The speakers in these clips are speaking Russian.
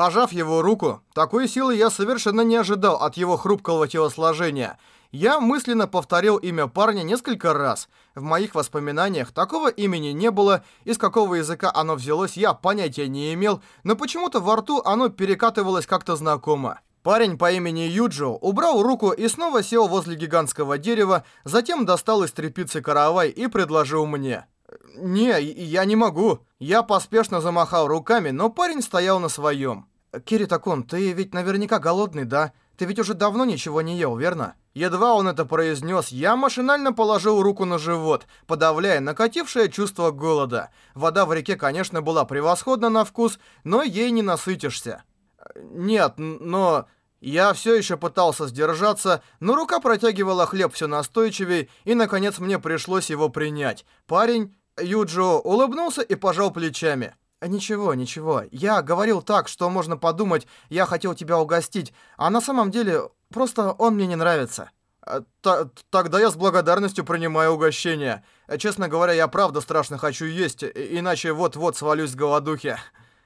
Пожав его руку, такой силы я совершенно не ожидал от его хрупкого телосложения. Я мысленно повторил имя парня несколько раз. В моих воспоминаниях такого имени не было, из какого языка оно взялось я понятия не имел, но почему-то во рту оно перекатывалось как-то знакомо. Парень по имени Юджо убрал руку и снова сел возле гигантского дерева, затем достал из тряпицы каравай и предложил мне. «Не, я не могу». Я поспешно замахал руками, но парень стоял на своем. «Кирита-кун, ты ведь наверняка голодный, да? Ты ведь уже давно ничего не ел, верно?» Едва он это произнес, я машинально положил руку на живот, подавляя накатившее чувство голода. Вода в реке, конечно, была превосходна на вкус, но ей не насытишься. «Нет, но...» Я все еще пытался сдержаться, но рука протягивала хлеб все настойчивее, и, наконец, мне пришлось его принять. Парень, Юджо, улыбнулся и пожал плечами. «Ничего, ничего. Я говорил так, что можно подумать, я хотел тебя угостить, а на самом деле просто он мне не нравится». «Т «Тогда я с благодарностью принимаю угощение. Честно говоря, я правда страшно хочу есть, иначе вот-вот свалюсь с голодухи».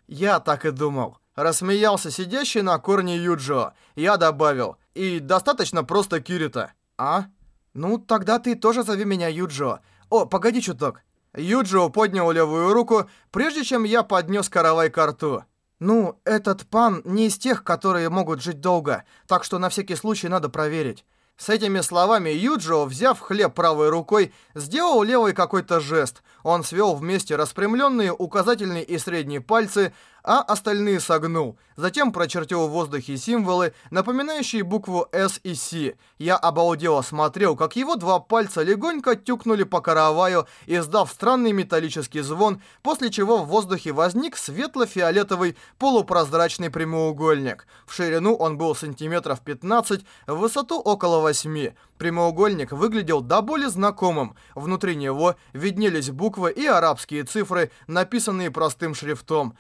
«Я так и думал». Рассмеялся сидящий на корне Юджо. Я добавил. И достаточно просто Кирита. А? Ну, тогда ты тоже зови меня Юджо. О, погоди чуток. Юджо поднял левую руку, прежде чем я поднес каравай к рту. Ну, этот пан не из тех, которые могут жить долго, так что на всякий случай надо проверить. С этими словами Юджио, взяв хлеб правой рукой, сделал левой какой-то жест. Он свел вместе распрямленные указательные и средние пальцы, а остальные согнул. Затем прочертил в воздухе символы, напоминающие букву «С» и «С». Я обалдело смотрел, как его два пальца легонько тюкнули по караваю, издав странный металлический звон, после чего в воздухе возник светло-фиолетовый полупрозрачный прямоугольник. В ширину он был сантиметров 15, в высоту около 8. Прямоугольник выглядел до боли знакомым. Внутри него виднелись буквы и арабские цифры, написанные простым шрифтом.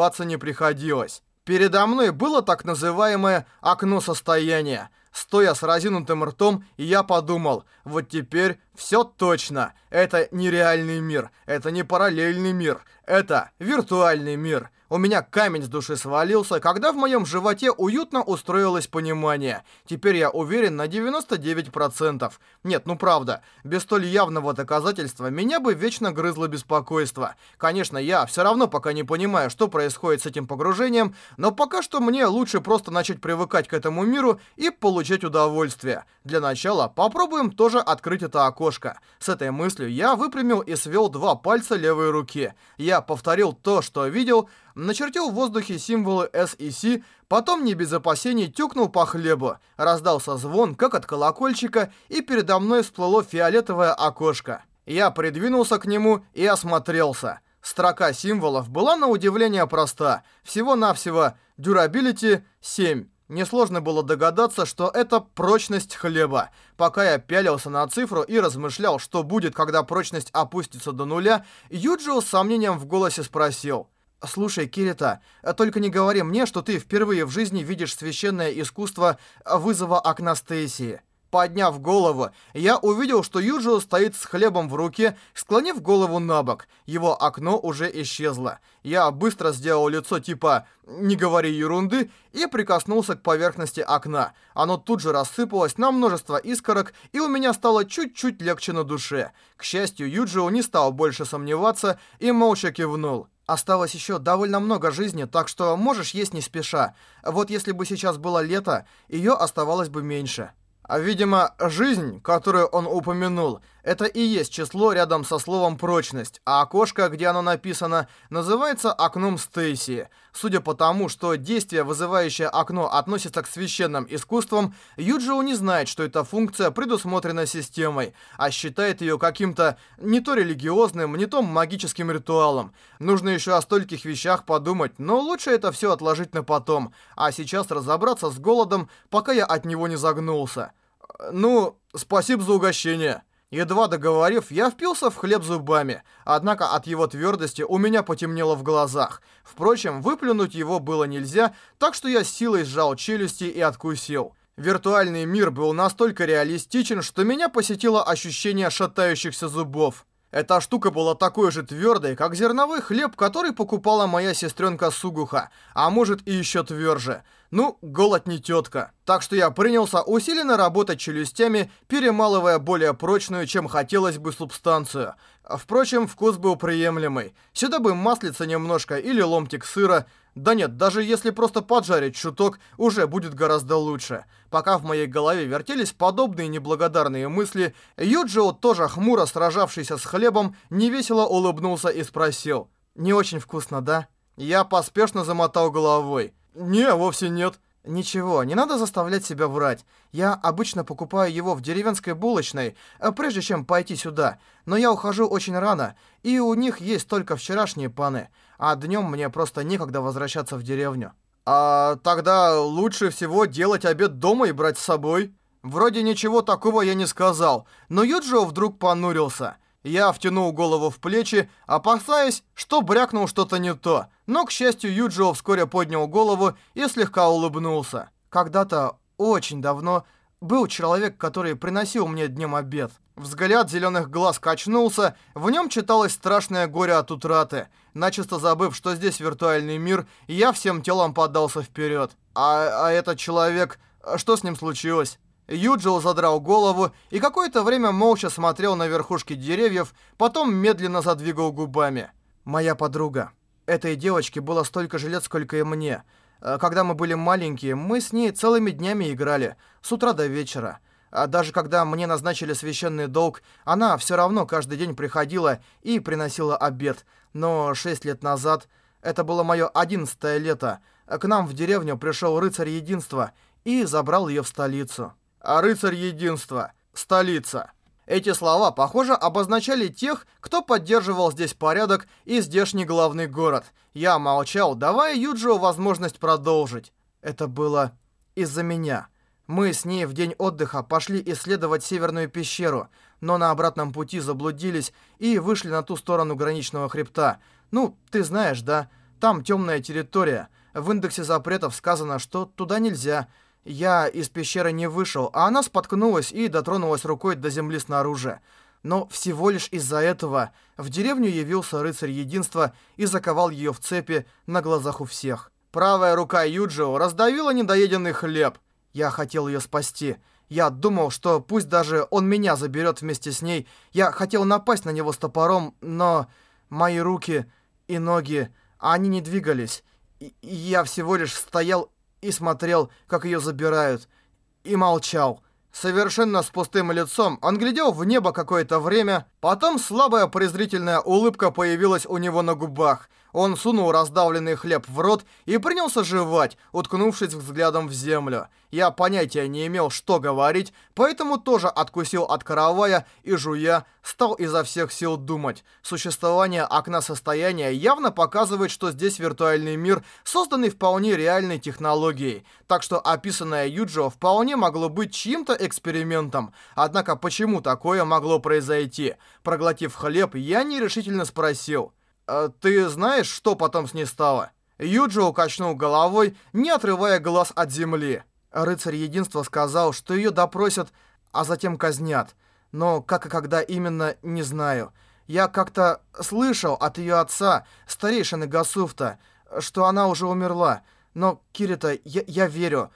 Сомневаться не приходилось. Передо мной было так называемое «окно состояния». Стоя с разинутым ртом, я подумал, вот теперь все точно. Это нереальный мир, это не параллельный мир, это виртуальный мир. У меня камень с души свалился, когда в моем животе уютно устроилось понимание. Теперь я уверен на 99%. Нет, ну правда, без столь явного доказательства меня бы вечно грызло беспокойство. Конечно, я все равно пока не понимаю, что происходит с этим погружением, но пока что мне лучше просто начать привыкать к этому миру и получать удовольствие. Для начала попробуем тоже открыть это окошко. С этой мыслью я выпрямил и свел два пальца левой руки. Я повторил то, что видел, начертил в воздухе символы S и C, потом не без опасений тюкнул по хлебу. Раздался звон, как от колокольчика, и передо мной всплыло фиолетовое окошко. Я придвинулся к нему и осмотрелся. Строка символов была на удивление проста. Всего-навсего Durability 7. Несложно было догадаться, что это прочность хлеба. Пока я пялился на цифру и размышлял, что будет, когда прочность опустится до нуля, Юджио с сомнением в голосе спросил – «Слушай, Кирита, только не говори мне, что ты впервые в жизни видишь священное искусство вызова окна Стейси». Подняв голову, я увидел, что Юджио стоит с хлебом в руке, склонив голову на бок. Его окно уже исчезло. Я быстро сделал лицо типа «не говори ерунды» и прикоснулся к поверхности окна. Оно тут же рассыпалось на множество искорок, и у меня стало чуть-чуть легче на душе. К счастью, Юджио не стал больше сомневаться и молча кивнул. Осталось еще довольно много жизни, так что можешь есть не спеша. Вот если бы сейчас было лето, ее оставалось бы меньше. А, видимо, жизнь, которую он упомянул, это и есть число рядом со словом «прочность», а окошко, где оно написано, называется окном Стейси. Судя по тому, что действие, вызывающее окно, относится к священным искусствам, Юджио не знает, что эта функция предусмотрена системой, а считает ее каким-то не то религиозным, не то магическим ритуалом. Нужно еще о стольких вещах подумать, но лучше это все отложить на потом, а сейчас разобраться с голодом, пока я от него не загнулся. «Ну, спасибо за угощение». Едва договорив, я впился в хлеб зубами, однако от его твердости у меня потемнело в глазах. Впрочем, выплюнуть его было нельзя, так что я силой сжал челюсти и откусил. Виртуальный мир был настолько реалистичен, что меня посетило ощущение шатающихся зубов. Эта штука была такой же твердой, как зерновой хлеб, который покупала моя сестренка Сугуха, а может и еще тверже. Ну, голод не тетка. Так что я принялся усиленно работать челюстями, перемалывая более прочную, чем хотелось бы, субстанцию. Впрочем, вкус был приемлемый. Сюда бы маслица немножко или ломтик сыра. Да нет, даже если просто поджарить чуток, уже будет гораздо лучше. Пока в моей голове вертелись подобные неблагодарные мысли, Юджио, тоже хмуро сражавшийся с хлебом, невесело улыбнулся и спросил. «Не очень вкусно, да?» Я поспешно замотал головой. «Не, вовсе нет». «Ничего, не надо заставлять себя врать. Я обычно покупаю его в деревенской булочной, э, прежде чем пойти сюда. Но я ухожу очень рано, и у них есть только вчерашние паны, а днем мне просто некогда возвращаться в деревню». «А тогда лучше всего делать обед дома и брать с собой?» Вроде ничего такого я не сказал, но Юджио вдруг понурился. Я втянул голову в плечи, опасаясь, что брякнул что-то не то. Но, к счастью, Юджио вскоре поднял голову и слегка улыбнулся. Когда-то, очень давно, был человек, который приносил мне днем обед. Взгляд зеленых глаз качнулся, в нем читалось страшное горе от утраты. Начисто забыв, что здесь виртуальный мир, я всем телом подался вперед. А, а этот человек... Что с ним случилось? Юджио задрал голову и какое-то время молча смотрел на верхушки деревьев, потом медленно задвигал губами. «Моя подруга. Этой девочке было столько же лет, сколько и мне. Э, когда мы были маленькие, мы с ней целыми днями играли, с утра до вечера. А даже когда мне назначили священный долг, она все равно каждый день приходила и приносила обед. Но шесть лет назад, это было мое одиннадцатое лето, к нам в деревню пришел рыцарь единства и забрал ее в столицу а рыцарь единства, столица. Эти слова, похоже, обозначали тех, кто поддерживал здесь порядок и здешний главный город. Я молчал, давая Юджио возможность продолжить. Это было из-за меня. Мы с ней в день отдыха пошли исследовать северную пещеру, но на обратном пути заблудились и вышли на ту сторону граничного хребта. Ну, ты знаешь, да? Там темная территория. В индексе запретов сказано, что туда нельзя. Я из пещеры не вышел, а она споткнулась и дотронулась рукой до земли снаружи. Но всего лишь из-за этого в деревню явился рыцарь единства и заковал ее в цепи на глазах у всех. Правая рука Юджио раздавила недоеденный хлеб. Я хотел ее спасти. Я думал, что пусть даже он меня заберет вместе с ней. Я хотел напасть на него с топором, но мои руки и ноги, они не двигались. И я всего лишь стоял и смотрел, как ее забирают, и молчал. Совершенно с пустым лицом он глядел в небо какое-то время, потом слабая презрительная улыбка появилась у него на губах – он сунул раздавленный хлеб в рот и принялся жевать, уткнувшись взглядом в землю. Я понятия не имел, что говорить, поэтому тоже откусил от каравая и, жуя, стал изо всех сил думать. Существование окна состояния явно показывает, что здесь виртуальный мир, созданный вполне реальной технологией. Так что описанное Юджио вполне могло быть чьим-то экспериментом. Однако почему такое могло произойти? Проглотив хлеб, я нерешительно спросил. А «Ты знаешь, что потом с ней стало?» Юджио качнул головой, не отрывая глаз от земли. Рыцарь Единства сказал, что ее допросят, а затем казнят. Но как и когда именно, не знаю. Я как-то слышал от ее отца, старейшины Гасуфта, что она уже умерла. Но, Кирита, я, я верю,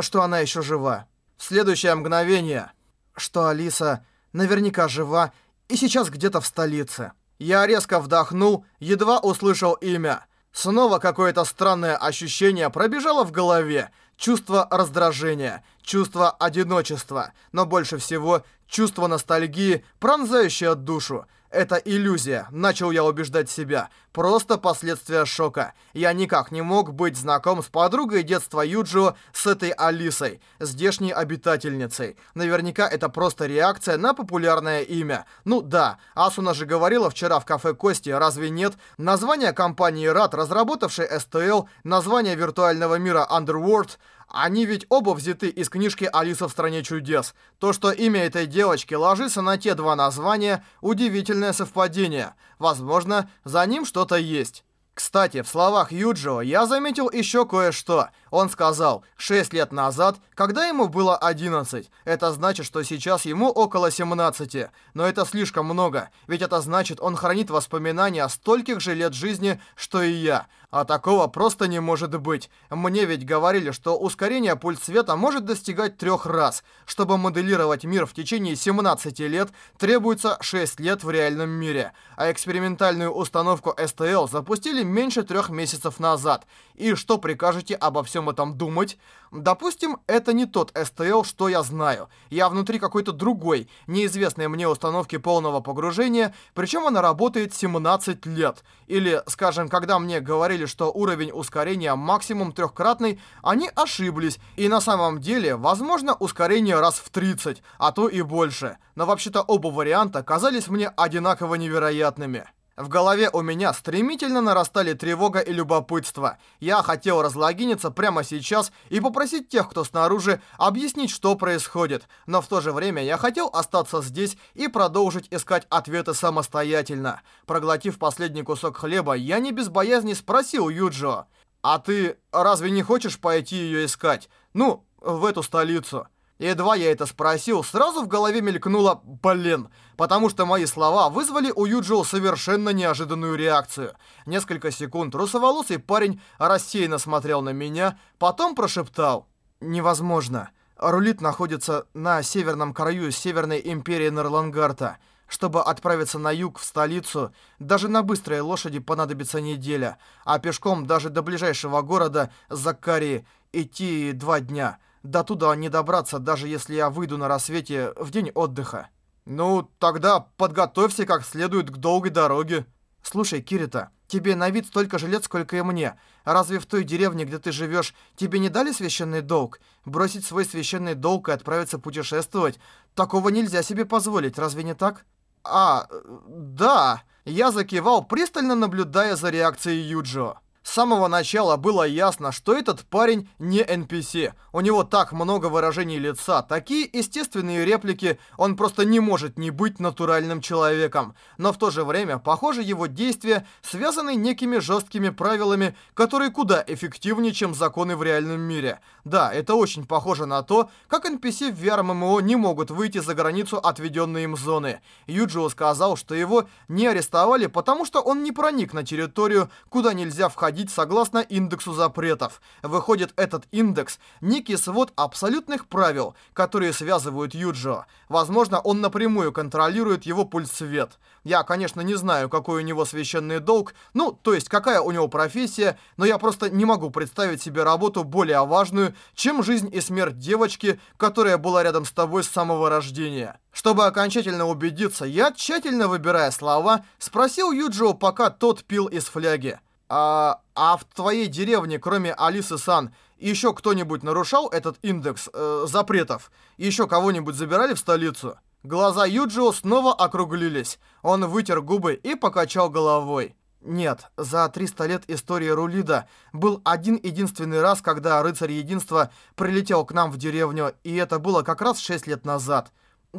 что она еще жива. В следующее мгновение, что Алиса наверняка жива и сейчас где-то в столице. Я резко вдохнул, едва услышал имя. Снова какое-то странное ощущение пробежало в голове. Чувство раздражения, чувство одиночества, но больше всего чувство ностальгии, пронзающее душу. Это иллюзия, начал я убеждать себя. Просто последствия шока. Я никак не мог быть знаком с подругой детства Юджио, с этой Алисой, здешней обитательницей. Наверняка это просто реакция на популярное имя. Ну да, Асуна же говорила вчера в кафе Кости, разве нет? Название компании RAD, разработавшей STL, название виртуального мира Underworld — они ведь оба взяты из книжки «Алиса в стране чудес». То, что имя этой девочки ложится на те два названия – удивительное совпадение. Возможно, за ним что-то есть. Кстати, в словах Юджио я заметил еще кое-что. Он сказал, 6 лет назад, когда ему было 11. Это значит, что сейчас ему около 17. Но это слишком много, ведь это значит, он хранит воспоминания о стольких же лет жизни, что и я. А такого просто не может быть. Мне ведь говорили, что ускорение пульс света может достигать трех раз. Чтобы моделировать мир в течение 17 лет, требуется 6 лет в реальном мире. А экспериментальную установку СТЛ запустили меньше трех месяцев назад. И что прикажете обо всем этом думать? Допустим, это не тот СТЛ, что я знаю. Я внутри какой-то другой, неизвестной мне установки полного погружения, причем она работает 17 лет. Или, скажем, когда мне говорили, что уровень ускорения максимум трехкратный, они ошиблись. И на самом деле, возможно, ускорение раз в 30, а то и больше. Но вообще-то оба варианта казались мне одинаково невероятными. В голове у меня стремительно нарастали тревога и любопытство. Я хотел разлогиниться прямо сейчас и попросить тех, кто снаружи, объяснить, что происходит. Но в то же время я хотел остаться здесь и продолжить искать ответы самостоятельно. Проглотив последний кусок хлеба, я не без боязни спросил Юджио. «А ты разве не хочешь пойти ее искать? Ну, в эту столицу?» Едва я это спросил, сразу в голове мелькнуло «блин», потому что мои слова вызвали у Юджио совершенно неожиданную реакцию. Несколько секунд русоволосый парень рассеянно смотрел на меня, потом прошептал «невозможно». Рулит находится на северном краю Северной Империи Нерлангарта. Чтобы отправиться на юг, в столицу, даже на быстрой лошади понадобится неделя, а пешком даже до ближайшего города, Закарии, идти два дня – до туда не добраться, даже если я выйду на рассвете в день отдыха. Ну, тогда подготовься как следует к долгой дороге. Слушай, Кирита, тебе на вид столько же лет, сколько и мне. Разве в той деревне, где ты живешь, тебе не дали священный долг? Бросить свой священный долг и отправиться путешествовать? Такого нельзя себе позволить, разве не так? А, да. Я закивал, пристально наблюдая за реакцией Юджио. С самого начала было ясно, что этот парень не NPC. У него так много выражений лица, такие естественные реплики, он просто не может не быть натуральным человеком. Но в то же время, похоже, его действия связаны некими жесткими правилами, которые куда эффективнее, чем законы в реальном мире. Да, это очень похоже на то, как NPC в VR-MMO не могут выйти за границу отведенной им зоны. Юджио сказал, что его не арестовали, потому что он не проник на территорию, куда нельзя входить вводить согласно индексу запретов. Выходит, этот индекс – некий свод абсолютных правил, которые связывают Юджио. Возможно, он напрямую контролирует его пульс-свет. Я, конечно, не знаю, какой у него священный долг, ну, то есть, какая у него профессия, но я просто не могу представить себе работу более важную, чем жизнь и смерть девочки, которая была рядом с тобой с самого рождения. Чтобы окончательно убедиться, я, тщательно выбирая слова, спросил Юджио, пока тот пил из фляги. А, а в твоей деревне, кроме Алисы Сан, еще кто-нибудь нарушал этот индекс э, запретов? Еще кого-нибудь забирали в столицу? Глаза Юджио снова округлились. Он вытер губы и покачал головой. Нет, за 300 лет истории Рулида был один единственный раз, когда рыцарь единства прилетел к нам в деревню, и это было как раз 6 лет назад.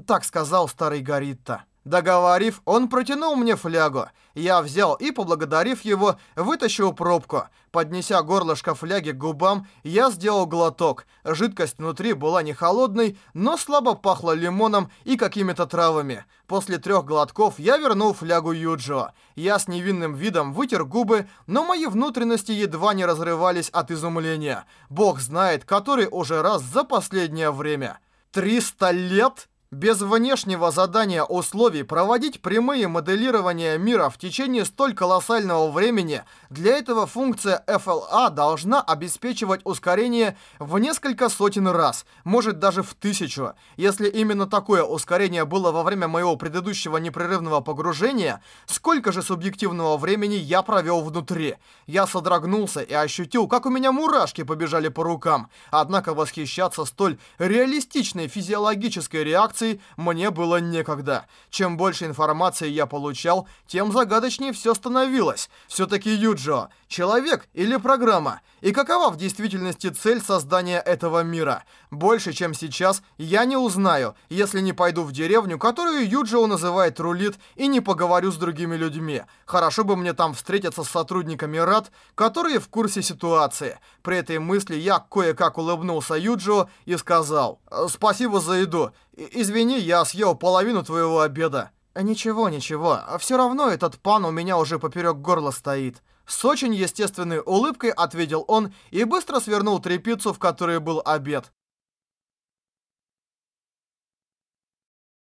Так сказал старый Гаритта. Договорив, он протянул мне флягу. Я взял и, поблагодарив его, вытащил пробку. Поднеся горлышко фляги к губам, я сделал глоток. Жидкость внутри была не холодной, но слабо пахла лимоном и какими-то травами. После трех глотков я вернул флягу Юджио. Я с невинным видом вытер губы, но мои внутренности едва не разрывались от изумления. Бог знает, который уже раз за последнее время. «Триста лет?» Без внешнего задания условий проводить прямые моделирования мира в течение столь колоссального времени, для этого функция FLA должна обеспечивать ускорение в несколько сотен раз, может даже в тысячу. Если именно такое ускорение было во время моего предыдущего непрерывного погружения, сколько же субъективного времени я провел внутри? Я содрогнулся и ощутил, как у меня мурашки побежали по рукам. Однако восхищаться столь реалистичной физиологической реакцией информации мне было некогда. Чем больше информации я получал, тем загадочнее все становилось. Все-таки Юджо, Человек или программа? И какова в действительности цель создания этого мира? Больше, чем сейчас, я не узнаю, если не пойду в деревню, которую Юджио называет Рулит, и не поговорю с другими людьми. Хорошо бы мне там встретиться с сотрудниками РАД, которые в курсе ситуации. При этой мысли я кое-как улыбнулся Юджио и сказал «Спасибо за еду. Извини, я съел половину твоего обеда». «Ничего, ничего. Все равно этот пан у меня уже поперек горла стоит». С очень естественной улыбкой ответил он и быстро свернул трепицу, в которой был обед.